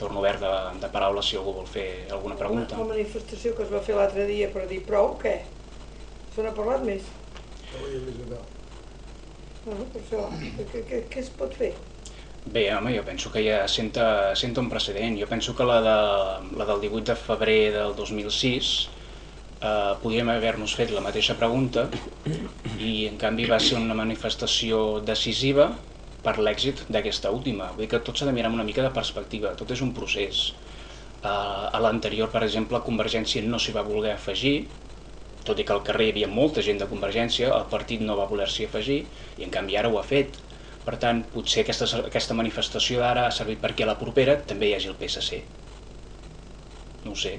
torno obert de, de paraules si algú vol fer alguna pregunta. La manifestació que es va fer l'altre dia per dir prou, què? Se n'ha parlat més? Bueno, per això, què, què, què es pot fer? Bé, home, jo penso que ja senta, senta un precedent. Jo penso que la, de, la del 18 de febrer del 2006 eh, podíem haver-nos fet la mateixa pregunta i en canvi va ser una manifestació decisiva per l'èxit d'aquesta última. Vull dir que tot s'ha de mirar amb una mica de perspectiva, tot és un procés. A l'anterior, per exemple, Convergència no s'hi va voler afegir, tot i que al carrer hi havia molta gent de Convergència, el partit no va voler-s'hi afegir i en canvi ara ho ha fet. Per tant, potser aquesta, aquesta manifestació d'ara ha servit perquè a la propera també hi hagi el PSC. No ho sé,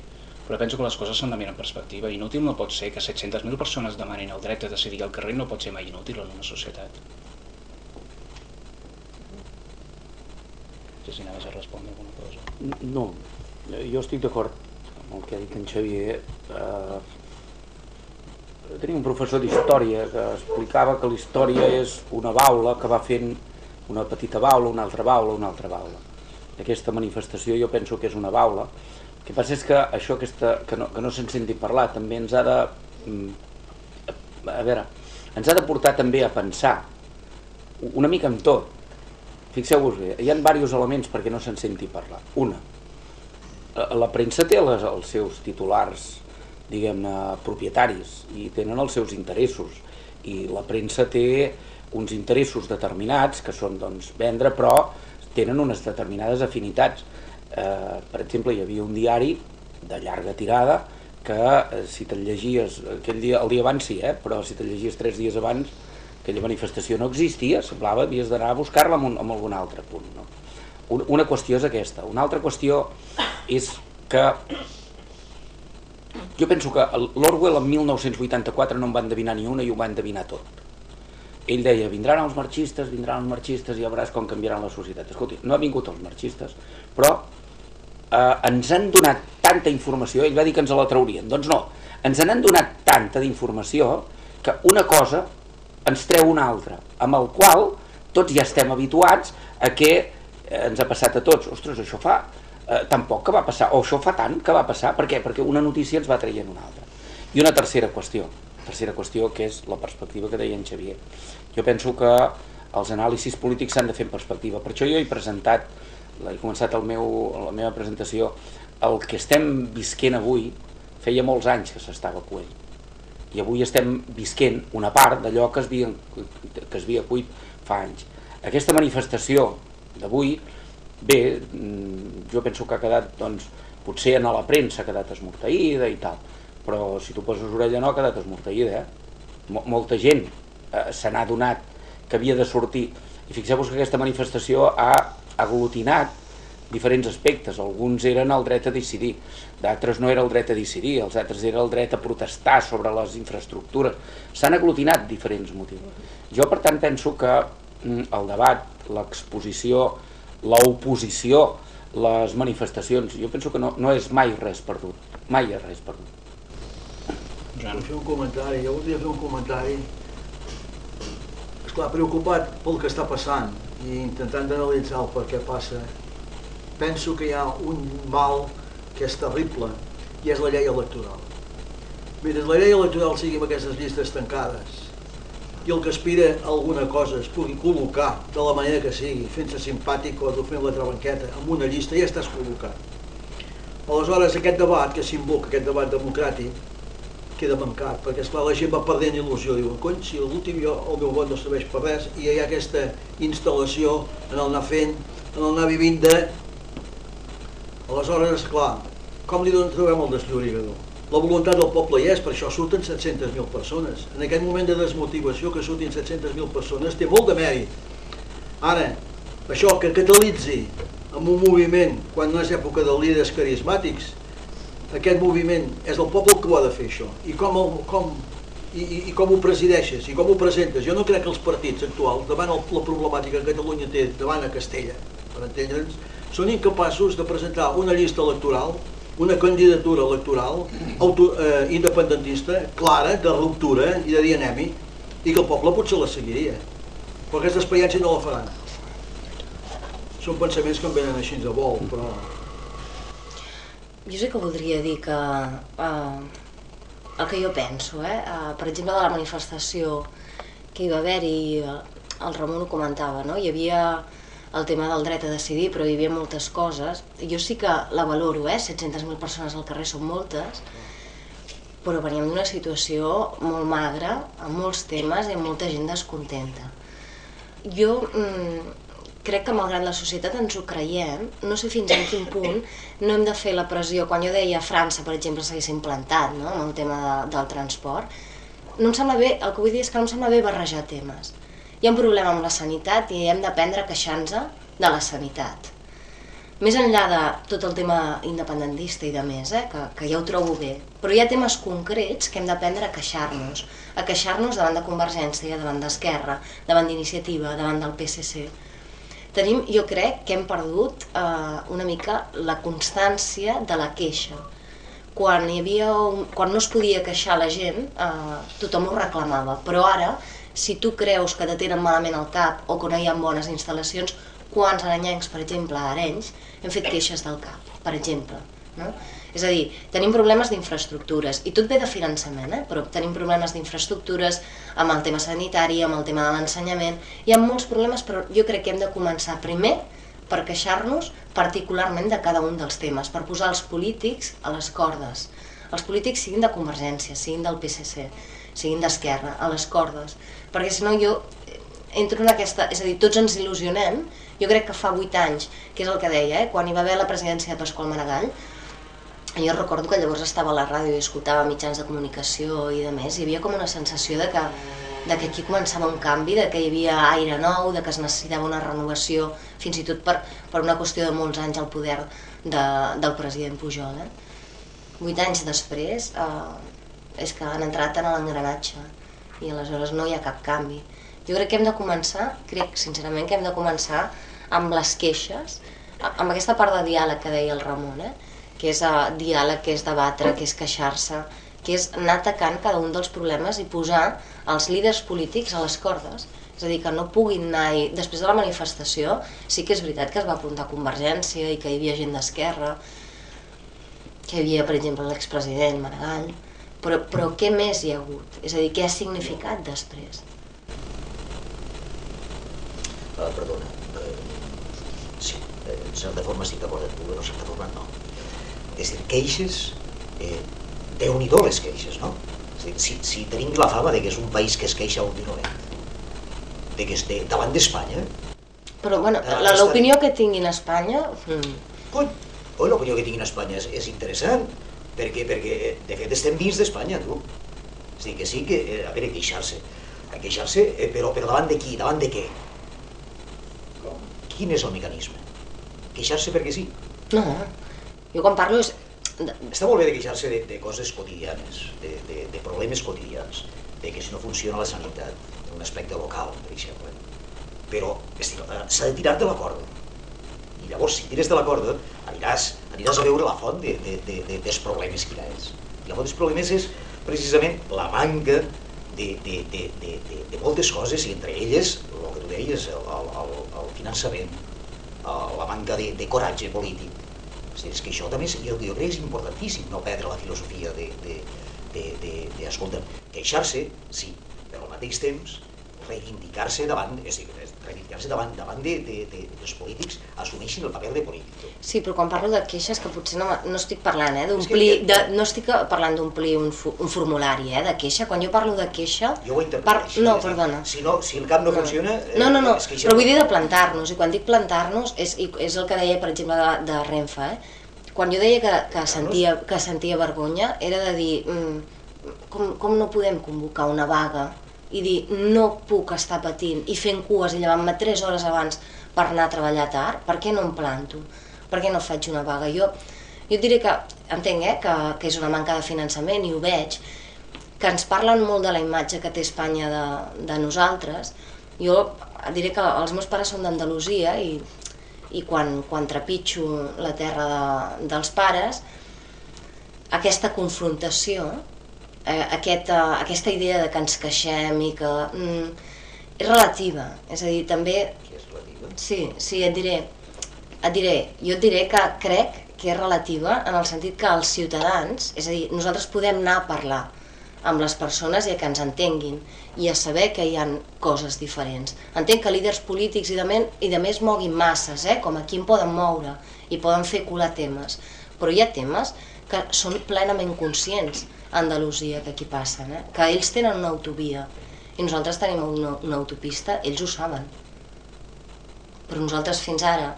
però penso que les coses s'han de mirar en perspectiva. Inútil no pot ser que 700.000 persones demanin el dret a decidir al carrer, no pot ser mai inútil en una societat. Sé si anaves a respondre alguna cosa. No, jo estic d'acord amb el que ha dit en Xavier. Eh, tenia un professor d'història que explicava que la història és una baula que va fent una petita baula, una altra baula, una altra baula. Aquesta manifestació jo penso que és una baula. El que passa és que això aquesta, que no, que no se'n senti parlar també ens ha de... mm, A veure, ens ha de portar també a pensar una mica amb tot. Fixeu-vos bé, hi ha diversos elements perquè no se'n senti parlar. Una, la premsa té les, els seus titulars diguem-ne, propietaris i tenen els seus interessos i la premsa té uns interessos determinats que són doncs, vendre però tenen unes determinades afinitats eh, per exemple hi havia un diari de llarga tirada que eh, si te'n llegies aquell dia, el dia abans sí, eh, però si te'n llegies tres dies abans aquella manifestació no existia, semblava havies d'anar a buscar-la en, en algun altre punt no? una qüestió és aquesta una altra qüestió és que jo penso que l'Orwell en 1984 no en va endevinar ni una i ho va endevinar tot. Ell deia, vindran els marxistes, vindran els marxistes i ja veuràs com canviaran la societat. Escolti, no ha vingut els marxistes, però eh, ens han donat tanta informació, ell va dir que ens la traurien, doncs no, ens han donat tanta d'informació que una cosa ens treu una altra, amb el qual tots ja estem habituats a que eh, ens ha passat a tots, ostres, això fa eh, tampoc que va passar, o això fa tant que va passar, per què? Perquè una notícia ens va traient una altra. I una tercera qüestió, tercera qüestió que és la perspectiva que deia en Xavier. Jo penso que els anàlisis polítics s'han de fer en perspectiva, per això jo he presentat, he començat el meu, la meva presentació, el que estem visquent avui feia molts anys que s'estava coent i avui estem visquent una part d'allò que es que es havia cuit fa anys. Aquesta manifestació d'avui bé, mm, jo penso que ha quedat, doncs, potser en la premsa ha quedat esmorteïda i tal, però si tu poses orella no ha quedat esmorteïda, eh? Molta gent eh, se n'ha donat que havia de sortir, i fixeu-vos que aquesta manifestació ha aglutinat diferents aspectes, alguns eren el dret a decidir, d'altres no era el dret a decidir, els altres era el dret a protestar sobre les infraestructures, s'han aglutinat diferents motius. Jo per tant penso que mm, el debat, l'exposició, l'oposició, les manifestacions, jo penso que no, no és mai res perdut, mai és res perdut. Vull fer un comentari, jo voldria fer un comentari esclar, preocupat pel que està passant i intentant d'analitzar el per què passa penso que hi ha un mal que és terrible i és la llei electoral mentre la llei electoral sigui amb aquestes llistes tancades i el que aspira a alguna cosa es pugui col·locar de la manera que sigui, fent-se simpàtic o fent la trabanqueta, amb una llista ja estàs col·locat. Aleshores, aquest debat que s'invoca, aquest debat democràtic, queda mancat, perquè esclar la gent va perdent il·lusió, diuen, cony, si l'últim jo, el meu vot no serveix per res, i hi ha aquesta instal·lació en el anar fent, en el anar vivint de... Aleshores, esclar, com li trobem el desllorigador? La voluntat del poble hi és, per això surten 700.000 persones. En aquest moment de desmotivació que surtin 700.000 persones té molt de mèrit. Ara, això que catalitzi amb un moviment quan no és època de líders carismàtics, aquest moviment és el poble que ho ha de fer això. I com, el, com, i, i, i com ho presideixes, i com ho presentes. Jo no crec que els partits actuals, davant el, la problemàtica que Catalunya té davant a Castella, per entendre'ns, són incapaços de presentar una llista electoral una candidatura electoral auto, eh, independentista, clara, de ruptura i de dir anem i que el poble potser la seguiria. Però aquesta experiència no la faran. Són pensaments que em venen així de vol, però jo sí que voldria dir que uh, el que jo penso, eh? Uh, per exemple, de la manifestació que hi va haver i uh, el Ramon ho comentava, no? Hi havia el tema del dret a decidir, però hi havia moltes coses. Jo sí que la valoro, eh? 700.000 persones al carrer són moltes, però veníem d'una situació molt magra, amb molts temes i amb molta gent descontenta. Jo mm, crec que malgrat la societat ens ho creiem, no sé fins a quin punt no hem de fer la pressió. Quan jo deia França, per exemple, s'hagués implantat no? amb el tema de, del transport, no em sembla bé, el que vull dir és que no em sembla bé barrejar temes. Hi ha un problema amb la sanitat i hem d'aprendre a queixar-nos de la sanitat. Més enllà de tot el tema independentista i de més, eh, que, que ja ho trobo bé, però hi ha temes concrets que hem d'aprendre a queixar-nos, a queixar-nos davant de Convergència, davant d'Esquerra, davant d'Iniciativa, davant del PSC tenim, jo crec que hem perdut eh, una mica la constància de la queixa. Quan, hi havia un, quan no es podia queixar la gent, eh, tothom ho reclamava, però ara, si tu creus que te tenen malament el cap o que no hi ha bones instal·lacions, quants aranyencs, per exemple, a Arenys, hem fet queixes del cap, per exemple. No? És a dir, tenim problemes d'infraestructures, i tot ve de finançament, eh? però tenim problemes d'infraestructures amb el tema sanitari, amb el tema de l'ensenyament, hi ha molts problemes, però jo crec que hem de començar primer per queixar-nos particularment de cada un dels temes, per posar els polítics a les cordes. Els polítics siguin de Convergència, siguin del PSC, siguin d'Esquerra, a les cordes, perquè si no jo entro en aquesta... És a dir, tots ens il·lusionem, jo crec que fa 8 anys, que és el que deia, eh, quan hi va haver la presidència de Pasqual Maragall, jo recordo que llavors estava a la ràdio i escoltava mitjans de comunicació i de més, hi havia com una sensació de que, de que aquí començava un canvi, de que hi havia aire nou, de que es necessitava una renovació, fins i tot per, per una qüestió de molts anys al poder de, del president Pujol. Eh? Vuit anys després eh, és que han entrat en l'engranatge i aleshores no hi ha cap canvi. Jo crec que hem de començar, crec sincerament que hem de començar amb les queixes, amb aquesta part de diàleg que deia el Ramon, eh? que és uh, diàleg, que és debatre, que és queixar-se, que és anar atacant cada un dels problemes i posar els líders polítics a les cordes. És a dir, que no puguin anar... I... Després de la manifestació, sí que és veritat que es va apuntar Convergència i que hi havia gent d'esquerra, que hi havia, per exemple, l'expresident Maragall, però, però què més hi ha hagut? És a dir, què ha significat després? Uh, perdona, uh, sí, en certa forma estic d'acord amb tu, però en certa forma no és a dir, queixes, eh, déu-n'hi-do les queixes, no? És dir, si, si tenim la fama de que és un país que es queixa últimament, de que és de, davant d'Espanya... Però, bueno, l'opinió que tinguin a Espanya... Mm. Oh, l'opinió que tinguin a Espanya és, és interessant, perquè, perquè de fet estem dins d'Espanya, tu. És dir, que sí que, eh, a veure, queixar-se, a queixar-se, eh, però, però davant de qui, davant de què? Quin és el mecanisme? Queixar-se perquè sí? No, jo quan parlo és... Està molt bé de queixar-se de, de coses quotidianes, de, de, de problemes quotidians, de que si no funciona la sanitat, en un aspecte local, per exemple. Però eh, s'ha de tirar de la corda. Llavors, si tires de la corda, aniràs, aniràs a veure la font de, de, de, de, dels problemes que és. I la font dels problemes és precisament la manca de, de, de, de, de, de moltes coses, i entre elles, el que tu deies, el, el, el finançament, la manca de, de coratge polític, és que això també és, jo, jo crec que és importantíssim no perdre la filosofia de, de, de, de, de escolta, queixar-se, sí, però al mateix temps reivindicar-se davant, és dir, reivindicar-se davant, davant de, de, de, dels polítics, assumeixin el paper de polític. Sí, però quan parlo de queixes, que potser no, no estic parlant eh, d'omplir, que... no estic parlant d'omplir un, un formulari eh, de queixa, quan jo parlo de queixa... Jo ho interpreto par... així. No, perdona. Si, no, si el cap no, no. funciona... No, no, no, eh, però vull dir de plantar-nos, i quan dic plantar-nos és, és el que deia, per exemple, de, de Renfa, eh? Quan jo deia que, que, sentia, que sentia vergonya, era de dir, mm, com, com no podem convocar una vaga i dir no puc estar patint i fent cues i llevant-me 3 hores abans per anar a treballar tard, per què no em planto? Per què no faig una vaga? Jo, jo diré que, entenc eh, que, que és una manca de finançament i ho veig, que ens parlen molt de la imatge que té Espanya de, de nosaltres. Jo diré que els meus pares són d'Andalusia i, i quan, quan trepitjo la terra de, dels pares, aquesta confrontació eh, aquesta, aquesta idea de que ens queixem i que... Mm, és relativa, és a dir, també... Sí, és relativa? Sí, sí, et diré, et diré, jo et diré que crec que és relativa en el sentit que els ciutadans, és a dir, nosaltres podem anar a parlar amb les persones i a que ens entenguin i a saber que hi han coses diferents. Entenc que líders polítics i de, men, i de més moguin masses, eh? com aquí en poden moure i poden fer colar temes, però hi ha temes que són plenament conscients a Andalusia que aquí passen, eh? que ells tenen una autovia i nosaltres tenim una, una autopista, ells ho saben. Però nosaltres fins ara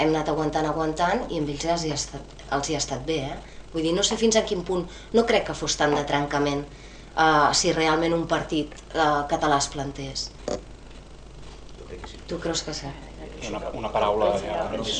hem anat aguantant, aguantant i amb ells els hi ha estat, els hi ha estat bé. Eh? Vull dir, no sé fins a quin punt, no crec que fos tant de trencament uh, si realment un partit uh, català es plantés. Tu creus que sí? Una, una paraula ja...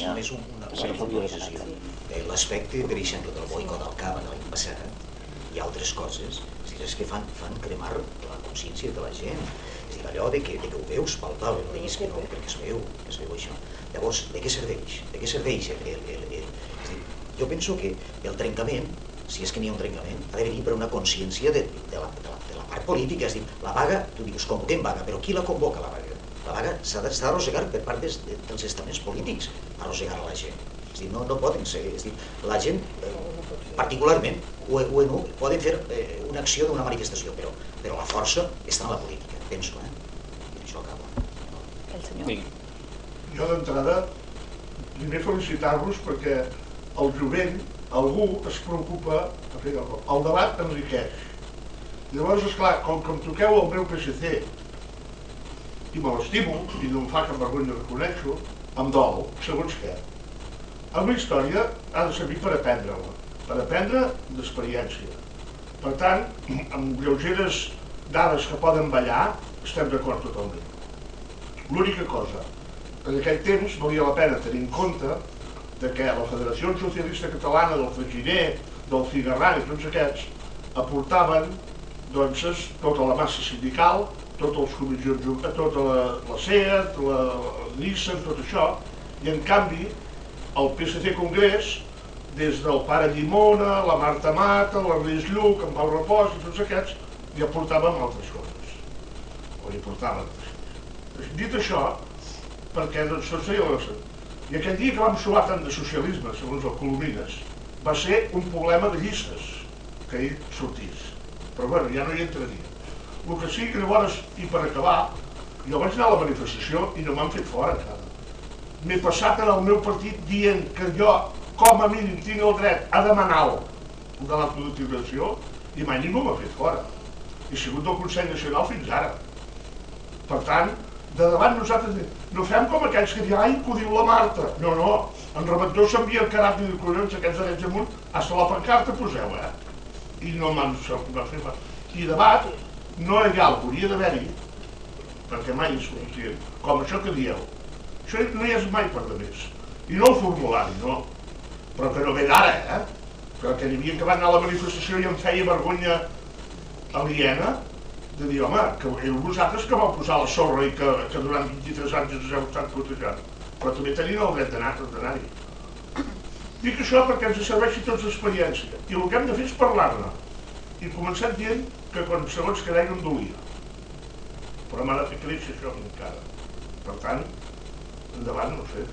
Només un- una, puntualització. Eh, L'aspecte, per exemple, del boicot al cava l'any passat i altres coses, és, dir, és que fan, fan cremar la consciència de la gent. És dir, allò de que, de que ho veus palpable, no diguis que no, perquè es veu, que es veu això. Llavors, de què serveix? De què serveix el, el, el, el, és dir, jo penso que el trencament, si és que n'hi ha un trencament, ha de venir per una consciència de, de, la, de, la, de la part política. És dir, la vaga, tu dius, convoquem vaga, però qui la convoca la vaga? Vaga s'ha de- s'ha d'arrossegar per part des, de, dels estaments polítics, arrossegar a la gent. És dir, no, no poden ser, és dir, la gent, eh, particularment, ho, ho, ho, poden fer eh, una acció d'una manifestació, però, però la força està en la política, penso, eh? I això acaba. Digui. Jo d'entrada, primer felicitar-vos perquè el jovent, algú es preocupa, en fi, el, el debat enriqueix. Llavors, esclar, com que em toqueu el meu PSC i me l'estimo, i no em fa cap vergonya reconèixer-ho, em dol, segons què. Amb la història ha de servir per aprendre-la, per aprendre d'experiència. Per tant, amb lleugeres dades que poden ballar, estem d'acord totalment. L'única cosa, en aquell temps valia la pena tenir en compte de que la Federació Socialista Catalana del Faginer, del Figarran i tots aquests aportaven doncs, tota la massa sindical, totes les comissions, ju- tota la, la SEAT, la, Nissan, tot això, i en canvi el PSC Congrés, des del pare Llimona, la Marta Mata, l'Ernest Lluc, en Pau Repòs i tots aquests, hi aportàvem altres coses. O hi coses. Dit això, perquè doncs, tots feien la... I aquell dia que vam suar tant de socialisme, segons el Colomines, va ser un problema de llistes que ell sortís. Però bueno, ja no hi entraria. El que sí que llavors, i per acabar, jo vaig anar a la manifestació i no m'han fet fora encara. M'he passat en el meu partit dient que jo, com a mínim, tinc el dret a demanar-ho de l'autodeterminació i mai ningú m'ha fet fora. He sigut del Consell Nacional fins ara. Per tant, de davant nosaltres no fem com aquells que diuen, ai, que ho diu la Marta. No, no, en Rebentó s'envia el caràcter de collons aquests drets amunt, hasta la pancarta poseu, eh? I no m'han fet. I debat, no legal, hauria d'haver-hi, perquè mai és suficient, com això que dieu. Això no hi és mai per de més. I no el formulari, no. Però que no ve d'ara, eh? Que, que n'hi havia que van anar a la manifestació i em feia vergonya aliena de dir, home, que éreu vosaltres que vau posar la sorra i que, que durant 23 anys ens heu estat protejant. Però també tenien el dret d'anar- d'anar-hi. Dic això perquè ens serveixi tots l'experiència. I el que hem de fer és parlar-ne. I començar dient que quan segons que deia em dolia. Però m'ha de fer créixer això encara. Per tant, endavant, no ho sé.